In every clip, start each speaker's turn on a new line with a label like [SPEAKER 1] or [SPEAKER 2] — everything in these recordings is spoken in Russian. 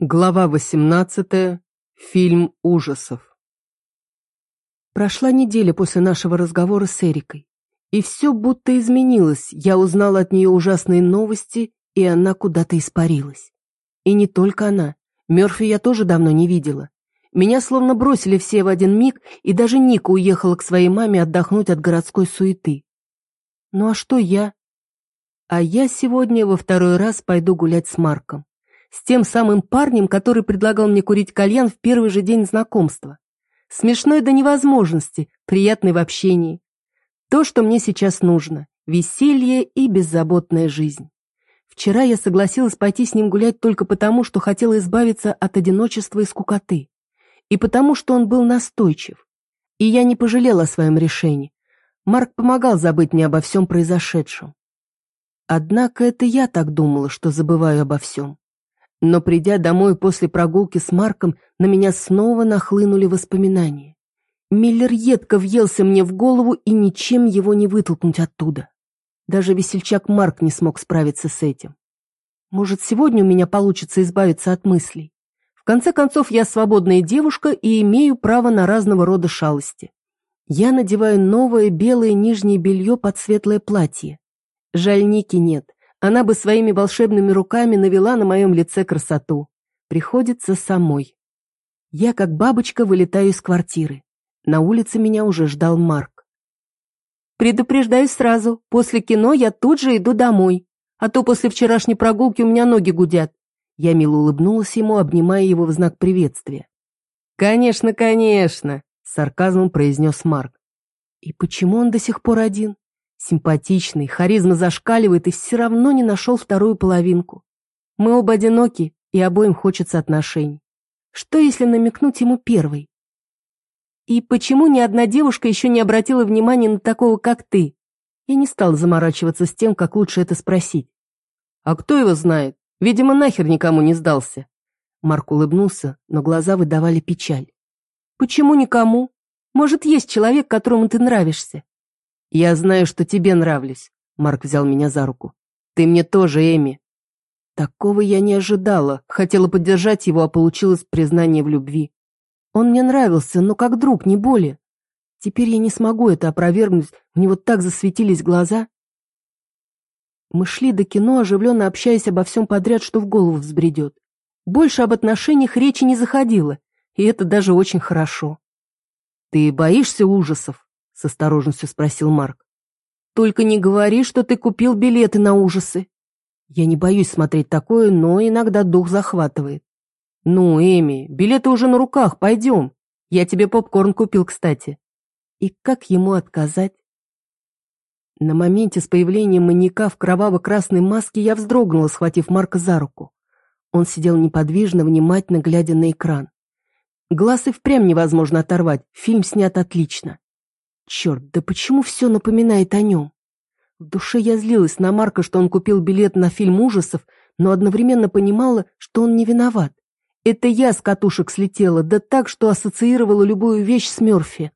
[SPEAKER 1] Глава 18. Фильм ужасов. Прошла неделя после нашего разговора с Эрикой. И все будто изменилось. Я узнала от нее ужасные новости, и она куда-то испарилась. И не только она. Мерфи я тоже давно не видела. Меня словно бросили все в один миг, и даже Ника уехала к своей маме отдохнуть от городской суеты. Ну а что я? А я сегодня во второй раз пойду гулять с Марком с тем самым парнем, который предлагал мне курить кальян в первый же день знакомства. Смешной до невозможности, приятный в общении. То, что мне сейчас нужно – веселье и беззаботная жизнь. Вчера я согласилась пойти с ним гулять только потому, что хотела избавиться от одиночества и скукоты. И потому, что он был настойчив. И я не пожалела о своем решении. Марк помогал забыть мне обо всем произошедшем. Однако это я так думала, что забываю обо всем. Но придя домой после прогулки с Марком, на меня снова нахлынули воспоминания. Миллер едко въелся мне в голову, и ничем его не вытолкнуть оттуда. Даже весельчак Марк не смог справиться с этим. Может, сегодня у меня получится избавиться от мыслей. В конце концов, я свободная девушка и имею право на разного рода шалости. Я надеваю новое белое нижнее белье под светлое платье. Жаль, Ники нет. Она бы своими волшебными руками навела на моем лице красоту. Приходится самой. Я, как бабочка, вылетаю из квартиры. На улице меня уже ждал Марк. «Предупреждаю сразу, после кино я тут же иду домой, а то после вчерашней прогулки у меня ноги гудят». Я мило улыбнулась ему, обнимая его в знак приветствия. «Конечно, конечно», — сарказмом произнес Марк. «И почему он до сих пор один? Симпатичный, харизма зашкаливает и все равно не нашел вторую половинку. Мы оба одиноки, и обоим хочется отношений. Что, если намекнуть ему первой? И почему ни одна девушка еще не обратила внимания на такого, как ты? Я не стал заморачиваться с тем, как лучше это спросить. А кто его знает? Видимо, нахер никому не сдался. Марк улыбнулся, но глаза выдавали печаль. Почему никому? Может, есть человек, которому ты нравишься? «Я знаю, что тебе нравлюсь», — Марк взял меня за руку. «Ты мне тоже, Эми». Такого я не ожидала, хотела поддержать его, а получилось признание в любви. Он мне нравился, но как друг, не более. Теперь я не смогу это опровергнуть, у него так засветились глаза. Мы шли до кино, оживленно общаясь обо всем подряд, что в голову взбредет. Больше об отношениях речи не заходило, и это даже очень хорошо. «Ты боишься ужасов?» — с осторожностью спросил Марк. «Только не говори, что ты купил билеты на ужасы. Я не боюсь смотреть такое, но иногда дух захватывает. Ну, Эми, билеты уже на руках, пойдем. Я тебе попкорн купил, кстати». И как ему отказать? На моменте с появлением маньяка в кроваво-красной маске я вздрогнула, схватив Марка за руку. Он сидел неподвижно, внимательно глядя на экран. Глаз и впрямь невозможно оторвать, фильм снят отлично. Черт, да почему все напоминает о нем? В душе я злилась на Марка, что он купил билет на фильм ужасов, но одновременно понимала, что он не виноват. Это я с катушек слетела, да так, что ассоциировала любую вещь с Мёрфи.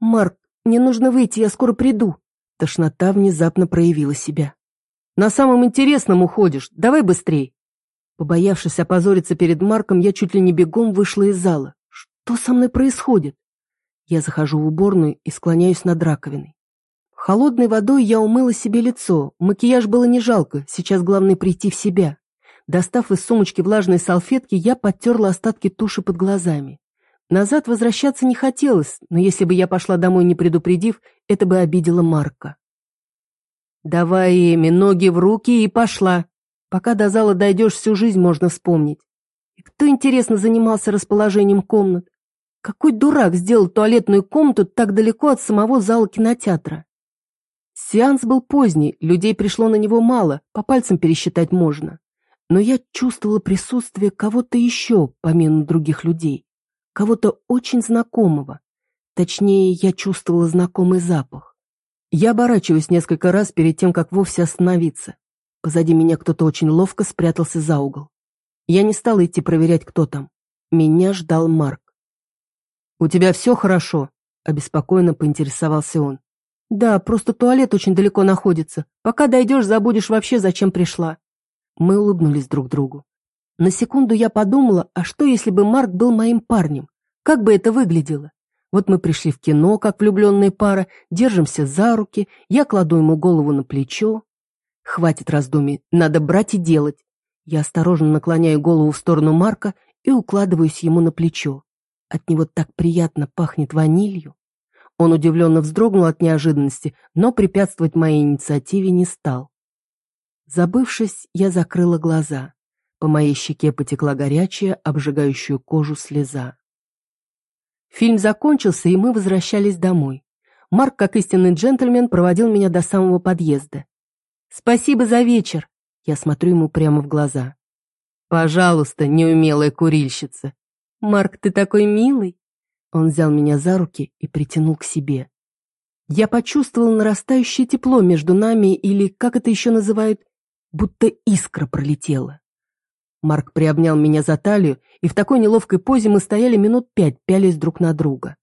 [SPEAKER 1] «Марк, мне нужно выйти, я скоро приду». Тошнота внезапно проявила себя. «На самом интересном уходишь, давай быстрей». Побоявшись опозориться перед Марком, я чуть ли не бегом вышла из зала. Что со мной происходит? Я захожу в уборную и склоняюсь над раковиной. Холодной водой я умыла себе лицо, макияж было не жалко, сейчас главное прийти в себя. Достав из сумочки влажные салфетки, я подтерла остатки туши под глазами. Назад возвращаться не хотелось, но если бы я пошла домой не предупредив, это бы обидело Марка. «Давай, Эми, ноги в руки и пошла. Пока до зала дойдешь, всю жизнь можно вспомнить. И кто, интересно, занимался расположением комнат? Какой дурак сделал туалетную комнату так далеко от самого зала кинотеатра? Сеанс был поздний, людей пришло на него мало, по пальцам пересчитать можно. Но я чувствовала присутствие кого-то еще, помимо других людей. Кого-то очень знакомого. Точнее, я чувствовала знакомый запах. Я оборачиваюсь несколько раз перед тем, как вовсе остановиться. Позади меня кто-то очень ловко спрятался за угол. Я не стала идти проверять, кто там. Меня ждал Марк. «У тебя все хорошо?» – обеспокоенно поинтересовался он. «Да, просто туалет очень далеко находится. Пока дойдешь, забудешь вообще, зачем пришла». Мы улыбнулись друг другу. На секунду я подумала, а что, если бы Марк был моим парнем? Как бы это выглядело? Вот мы пришли в кино, как влюбленная пара, держимся за руки, я кладу ему голову на плечо. Хватит раздумий, надо брать и делать. Я осторожно наклоняю голову в сторону Марка и укладываюсь ему на плечо. От него так приятно пахнет ванилью. Он удивленно вздрогнул от неожиданности, но препятствовать моей инициативе не стал. Забывшись, я закрыла глаза. По моей щеке потекла горячая, обжигающую кожу слеза. Фильм закончился, и мы возвращались домой. Марк, как истинный джентльмен, проводил меня до самого подъезда. «Спасибо за вечер!» Я смотрю ему прямо в глаза. «Пожалуйста, неумелая курильщица!» «Марк, ты такой милый!» Он взял меня за руки и притянул к себе. Я почувствовал нарастающее тепло между нами, или, как это еще называют, будто искра пролетела. Марк приобнял меня за талию, и в такой неловкой позе мы стояли минут пять, пялись друг на друга.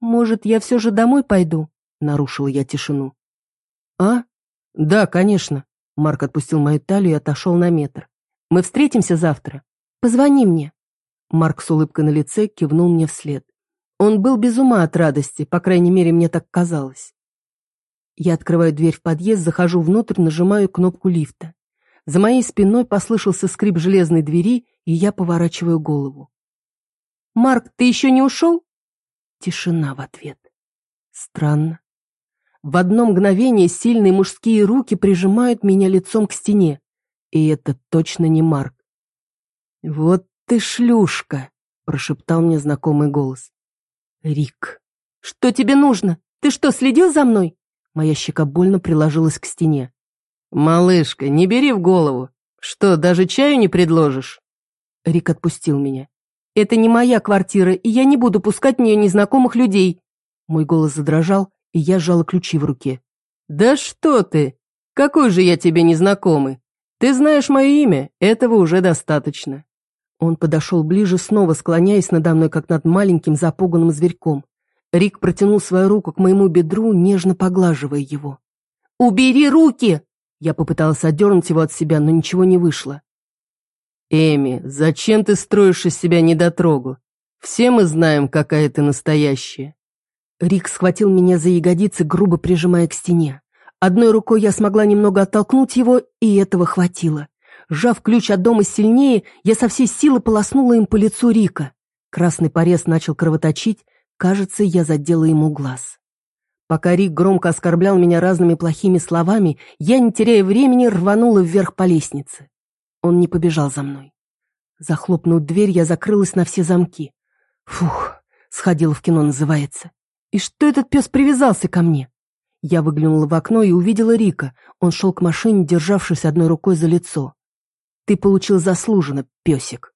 [SPEAKER 1] «Может, я все же домой пойду?» — нарушила я тишину. «А? Да, конечно». Марк отпустил мою талию и отошел на метр. «Мы встретимся завтра. Позвони мне». Марк с улыбкой на лице кивнул мне вслед. Он был без ума от радости, по крайней мере, мне так казалось. Я открываю дверь в подъезд, захожу внутрь, нажимаю кнопку лифта. За моей спиной послышался скрип железной двери, и я поворачиваю голову. «Марк, ты еще не ушел?» Тишина в ответ. Странно. В одно мгновение сильные мужские руки прижимают меня лицом к стене. И это точно не Марк. Вот «Ты шлюшка!» — прошептал мне знакомый голос. «Рик, что тебе нужно? Ты что, следил за мной?» Моя щека больно приложилась к стене. «Малышка, не бери в голову. Что, даже чаю не предложишь?» Рик отпустил меня. «Это не моя квартира, и я не буду пускать в нее незнакомых людей». Мой голос задрожал, и я сжала ключи в руке. «Да что ты! Какой же я тебе незнакомый? Ты знаешь мое имя, этого уже достаточно. Он подошел ближе, снова склоняясь надо мной, как над маленьким запуганным зверьком. Рик протянул свою руку к моему бедру, нежно поглаживая его. «Убери руки!» Я попыталась отдернуть его от себя, но ничего не вышло. «Эми, зачем ты строишь из себя недотрогу? Все мы знаем, какая ты настоящая». Рик схватил меня за ягодицы, грубо прижимая к стене. Одной рукой я смогла немного оттолкнуть его, и этого хватило. Сжав ключ от дома сильнее, я со всей силы полоснула им по лицу Рика. Красный порез начал кровоточить, кажется, я задела ему глаз. Пока Рик громко оскорблял меня разными плохими словами, я, не теряя времени, рванула вверх по лестнице. Он не побежал за мной. Захлопнув дверь, я закрылась на все замки. Фух, сходила в кино, называется. И что этот пес привязался ко мне? Я выглянула в окно и увидела Рика. Он шел к машине, державшись одной рукой за лицо. Ты получил заслуженно, песик.